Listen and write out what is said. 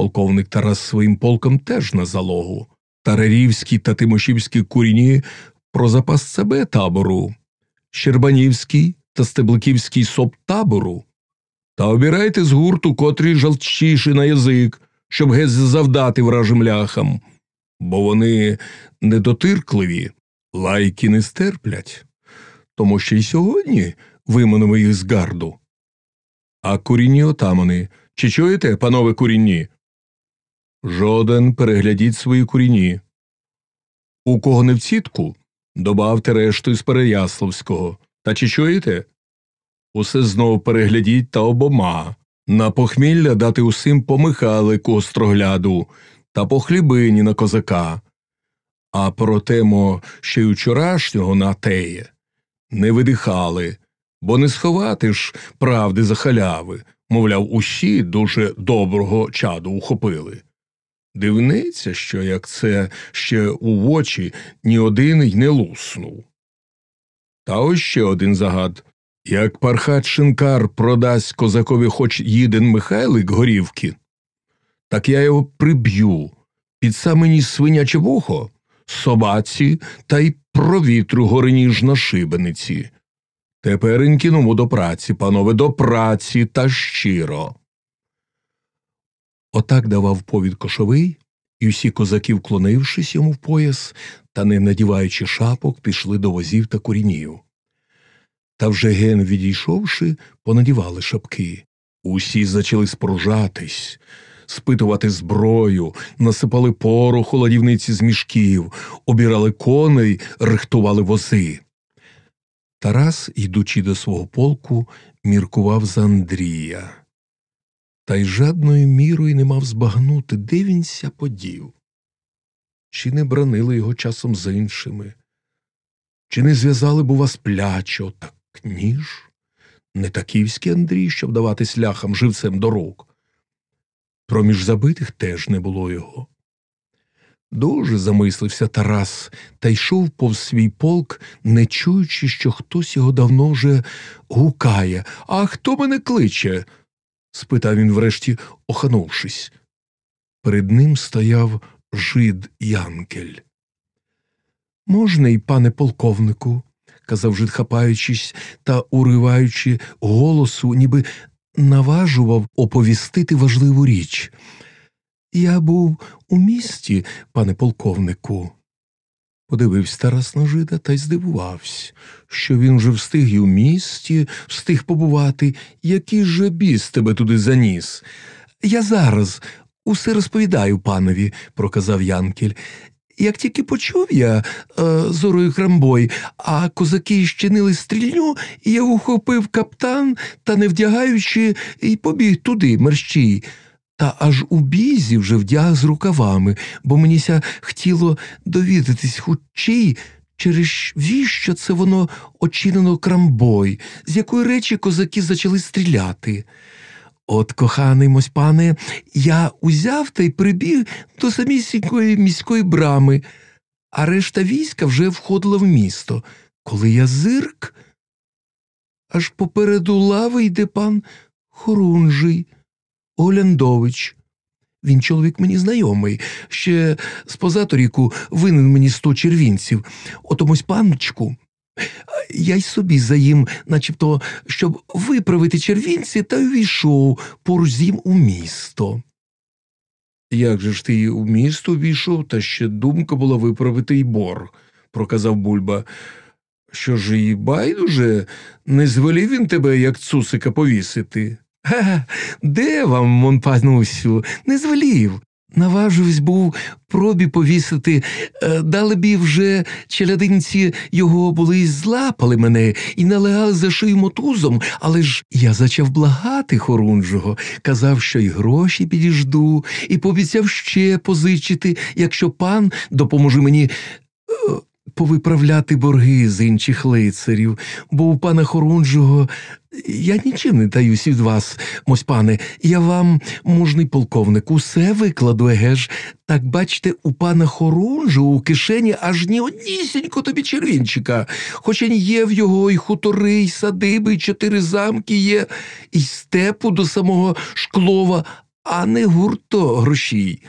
Полковник Тарас своїм полком теж на залогу. Тарарівські та Тимошівські куріні про запас себе табору, Щербанівський та Стебликівський соп табору. Та обирайте з гурту, котрий жалчіший на язик, щоб геть завдати вражим ляхам, бо вони недотиркливі, лайки не стерплять, тому що й сьогодні виманемо їх з гарду. А курінні отамани, чи чуєте, панове курінні? Жоден переглядіть свої куріні. У кого не в цітку, добавте решту із Переяславського. Та чи чуєте? Усе знов переглядіть та обома. На похмілля дати усім по Михайлику острогляду та по хлібині на козака. А про тему ще й учорашнього на теє не видихали, бо не сховати ж правди за халяви, мовляв, усі дуже доброго чаду ухопили. Дивниця, що як це ще у очі ні один й не луснув. Та ось ще один загад як пархат шинкар продасть козакові хоч їден Михайлик горівки, так я його приб'ю під саме ніс свиняче вухо, собаці та й провітру гори на шибениці. Тепереньки ному до праці, панове, до праці та щиро. Отак давав повід кошовий, і всі козаки, вклонившись йому в пояс та не надіваючи шапок, пішли до возів та курінів. Та вже ген відійшовши, понадівали шапки. Усі зачали споружатись, спитувати зброю, насипали пороху ладівниці з мішків, обірали коней, рихтували вози. Тарас, йдучи до свого полку, міркував за Андрія. Та й жадною мірою не мав збагнути, де він ся подів. Чи не бранили його часом з іншими, чи не зв'язали б у вас плячо, так ніж? Не таківський Андрій, щоб давати сляхам живцем до рук. Проміж забитих теж не було його. Дуже замислився Тарас та йшов повз свій полк, не чуючи, що хтось його давно вже гукає. А хто мене кличе? Спитав він врешті, оханувшись. Перед ним стояв жид Янкель. Можна й, пане полковнику, казав жид, хапаючись та уриваючи голосу, ніби наважував оповістити важливу річ. Я був у місті, пане полковнику. Подивився Тарас на жида та й здивувався, що він вже встиг і у місті, встиг побувати, який же біс тебе туди заніс. Я зараз усе розповідаю панові, проказав Янкель. Як тільки почув я е, зорою крамбой, а козаки щинили стрільню, я ухопив каптан та, не вдягаючи, і побіг туди, мерщій. Та аж у бізі вже вдяг з рукавами, бо меніся хотіло довідатись хучій, через віщо це воно очинено крамбой, з якої речі козаки почали стріляти. От, коханий мось пане, я узяв та й прибіг до самісінької міської брами, а решта війська вже входила в місто. Коли я зирк, аж попереду лави йде пан Хорунжий. Оляндович. Він чоловік мені знайомий, ще з позаторіку винен мені сто червінців, отомусь панчку. Я й собі заїм, начебто, щоб виправити червінці, та увійшов поруч з їм у місто. Як же ж ти у місто увійшов, та ще думка була виправити й борг, проказав бульба. Що ж і байдуже, не звелів він тебе, як цусика, повісити. Га, де вам, Монпанусю, не звелів. Наважився був пробі повісити, е, дали б вже челядинці його були й злапали мене і налегали за шию мотузом, але ж я зачав благати хорунжого, казав, що й гроші підіжду, і пообіцяв ще позичити, якщо пан допоможе мені. Повиправляти борги з інших лицарів, бо у пана Хорунжого я нічим не таюсь від вас, мось пане, я вам, мужний полковник, усе викладу, еге ж. Так бачите, у пана Хорунжу у кишені аж ні однісінько тобі червінчика, хоча є в його і хутори, і садиби, і чотири замки є, і степу до самого шклова, а не гурто грошій.